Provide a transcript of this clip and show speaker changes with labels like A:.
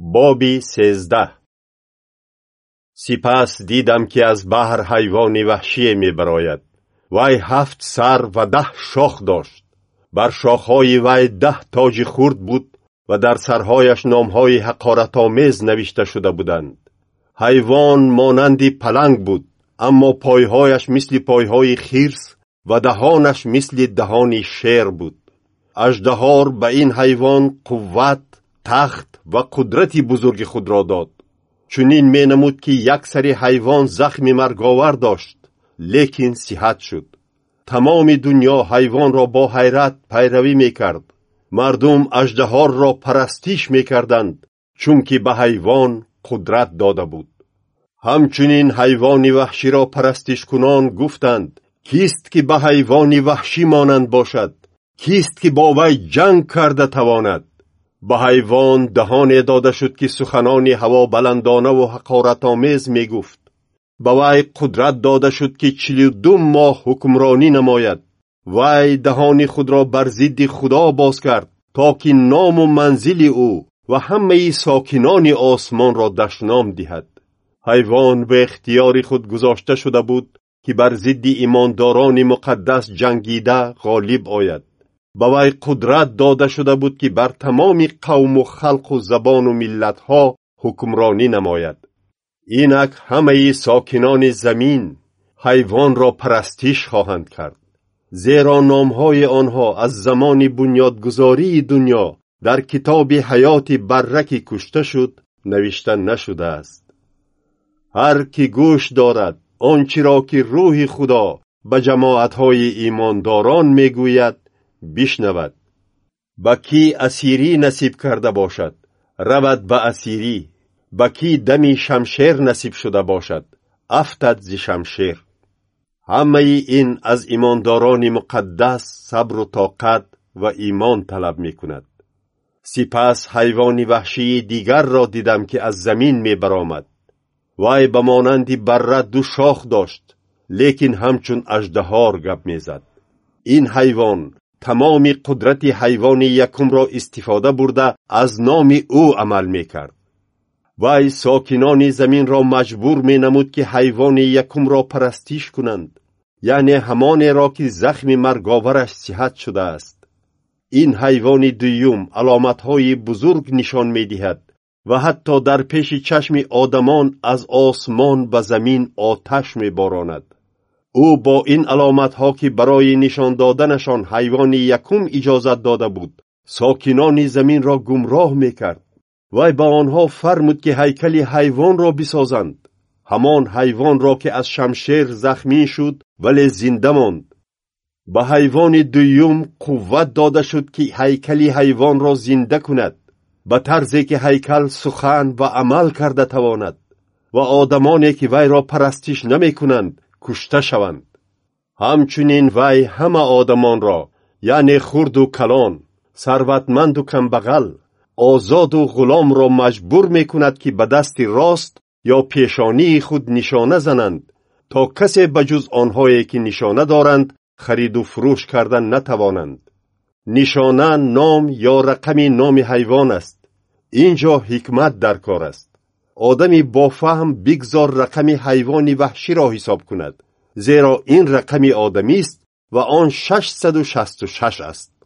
A: боби сездаҳ. Сипас дидам ки аз баҳр ҳайвони ваҳшие мебарояд. Вай ҳафт сар ва даҳ шох дошт. Бар шохҳои вай даҳ тоҷи хурд буд ва дар сарҳояш номҳои ҳақоратомез навишта шуда буданд. Ҳайвон монанди паланг буд аммо пойҳояш мисли пойҳои хирс ва даҳонаш мисли даҳони шер буд. Аждаҳор ба ин ҳайвон қувват тахт ва қудрати бузурги худро дод. Чунин менамуд ки як сари ҳайвон захми марговар дошт лекин сиҳат шуд. Тамоми дуньё ҳайвонро бо ҳайрат пайравӣ мекард. Мардум аждаҳорро парастиш мекарданд чунки ба ҳайвон қудрат дода буд. Ҳамчунин ҳайвони ваҳширо парастишкунон гуфтанд кист ки ба ҳайвони ваҳшӣ монанд бошад? Кист ки бо вай ҷанг карда тавонад ба ҳайвон даҳоне дода шуд ки суханони ҳавобаландонаву ҳақоратомез мегуфт. Ба вай қудрат дода шуд ки чилу ду моҳ ҳукмронӣ намояд. Вай даҳони худро бар зидди худо боз кард то ки ному манзили ӯ ва ҳамаи сокинони осмонро дашном диҳад. Ҳайвон ба ихтиёри худ гузошта шуда буд ки бар зидди имондорони муқаддас ҷангида ғолиб ояд ба вай қудрат дода шуда буд ки бар тамоми қавму халқу забону миллатҳо ҳукмронӣ намояд. Инак ҳамаи сокинони замин ҳайвонро парастиш хоҳанд кард. Зеро номҳои онҳо аз замони бунёдгузории дуньё дар китоби ҳаёти барра ки кушта шуд навишта нашудааст ҳар кӣ гӯш дорад он чиро ки рӯҳи худо ба ҷамоатҳои имондорон мегӯяд бишнавад. Ба кӣ асирӣ насиб карда бошад? Равад ба асирӣ. Ба кӣ дами шамшер насиб шуда бошад? Афтад зи шамшер. Ҳамаи ин аз имондорони муқаддас сабру тоқат ва имон талаб мекунад. Сипас ҳайвони ваҳшии дигарро дидам ки аз замин мебаромад. Вай ба монанди барра ду шох дошт лекин ҳамчун аждаҳор гап мезад. Ин ҳайвон тамоми қудрати ҳайвони якумро истифода бурда аз номи ӯ амал мекард. Вай сокинони заминро маҷбур менамуд ки ҳайвони якумро парастиш кунанд. Яъне ҳамонеро ки захми марговараш сиҳат шудааст. Ин ҳайвони дуюм аломатҳои бузург нишон медиҳад ва ҳатто дар пеши чашми одамон аз осмон ба замин оташ меборонад ӯ бо ин аломатҳо ки барои нишон доданашон ҳайвони якум иҷозат дода буд сокинони заминро гумроҳ мекард. Вай ба онҳо фармуд ки ҳайкали ҳайвонро бисозанд. Ҳамон ҳайвонро ки аз шамшер захмӣ шуд вале зинда монд. Ба ҳайвони дуюм қувват дода шуд ки ҳайкали ҳайвонро зинда кунад ба тарзе ки ҳайкал сухан ва амал карда тавонад. Ва одамоне ки вайро парастиш намекунанд کشته شوند. همچنین وی همه آدمان را یعنی خرد و کلان ثروتمند و کمبغل آزاد و غلام را مجبور می کند که به دست راست یا پیشانی خود نشانه زنند تا کسی به آنهایی که نشانه دارند خرید و فروش کردن نتوانند. نشانه نام یا رقم نام حیوان است. اینجا حکمت در کار است. آدمی با فهم بگذار رقم حیوان وحشی را حساب کند زیرا این رقم آدمی است و آن 666 است.